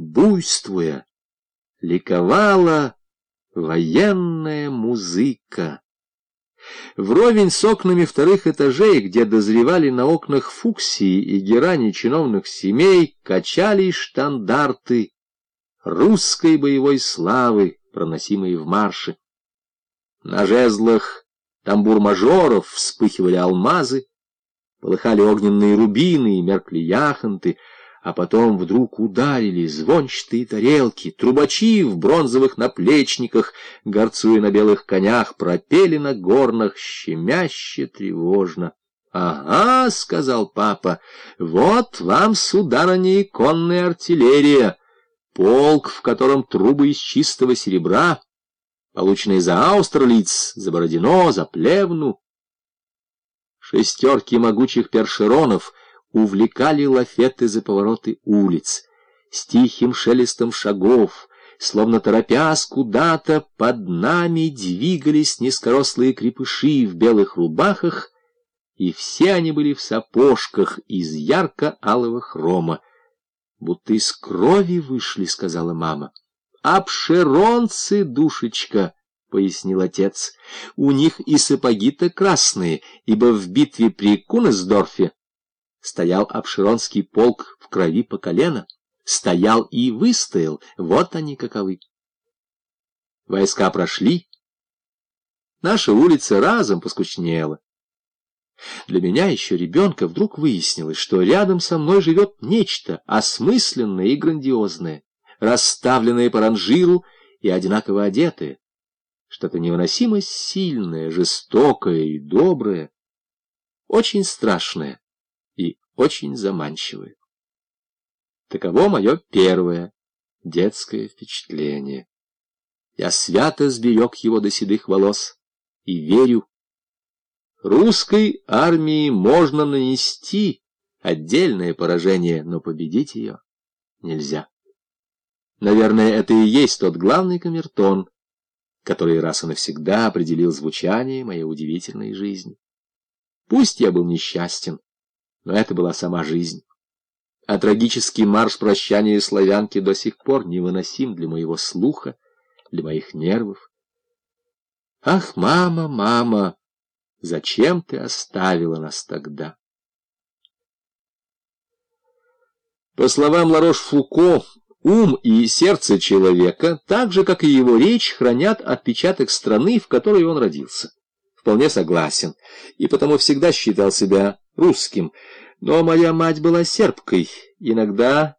буйствуя, ликовала военная музыка. Вровень с окнами вторых этажей, где дозревали на окнах фуксии и герани чиновных семей, качали штандарты русской боевой славы, проносимые в марше. На жезлах тамбур-мажоров вспыхивали алмазы, полыхали огненные рубины и меркли яхонты, а потом вдруг ударили звончатые тарелки, трубачи в бронзовых наплечниках, горцуя на белых конях, пропели на горнах щемяще тревожно. — Ага, — сказал папа, — вот вам, сударыня, конная артиллерия, полк, в котором трубы из чистого серебра, полученные за Аустерлиц, за Бородино, за Плевну. Шестерки могучих першеронов увлекали лафеты за повороты улиц, с тихим шелестом шагов, словно торопясь куда-то, под нами двигались низкорослые крепыши в белых рубахах, и все они были в сапожках из ярко-алого хрома. «Будто из крови вышли», — сказала мама. «Обширонцы, душечка!» — пояснил отец. «У них и сапоги-то красные, ибо в битве при Кунесдорфе стоял обширонский полк в крови по колено, стоял и выстоял, вот они каковы». Войска прошли, наша улица разом поскучнела. Для меня, еще ребенка, вдруг выяснилось, что рядом со мной живет нечто осмысленное и грандиозное, расставленное по ранжиру и одинаково одетое, что-то невыносимо сильное, жестокое и доброе, очень страшное очень заманчивое. Таково мое первое детское впечатление. Я свято сберег его до седых волос и верю, Русской армии можно нанести отдельное поражение, но победить ее нельзя. Наверное, это и есть тот главный камертон, который раз и навсегда определил звучание моей удивительной жизни. Пусть я был несчастен, но это была сама жизнь. А трагический марш прощания славянки до сих пор невыносим для моего слуха, для моих нервов. Ах, мама, мама! Зачем ты оставила нас тогда? По словам Ларош-Фуко, ум и сердце человека, так же, как и его речь, хранят отпечаток страны, в которой он родился. Вполне согласен, и потому всегда считал себя русским. Но моя мать была сербкой. Иногда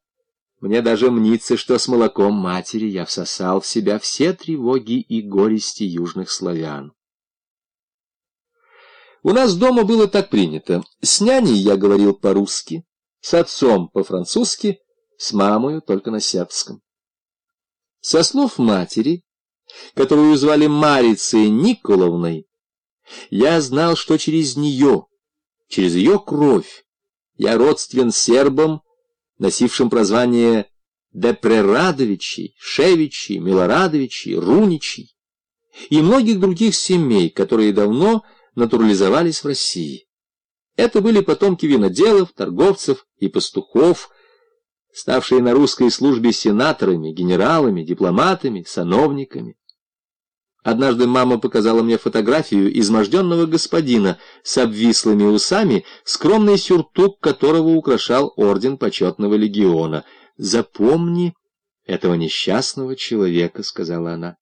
мне даже мнится, что с молоком матери я всосал в себя все тревоги и горести южных славян. У нас дома было так принято. С няней я говорил по-русски, с отцом по-французски, с мамой только на сербском. Со слов матери, которую звали Марицей Николовной, я знал, что через нее, через ее кровь, я родствен сербам, носившим прозвание Депрерадовичей, Шевичей, Милорадовичей, Руничей и многих других семей, которые давно натурализовались в России. Это были потомки виноделов, торговцев и пастухов, ставшие на русской службе сенаторами, генералами, дипломатами, сановниками. Однажды мама показала мне фотографию изможденного господина с обвислыми усами, скромный сюртук которого украшал орден почетного легиона. «Запомни этого несчастного человека», — сказала она.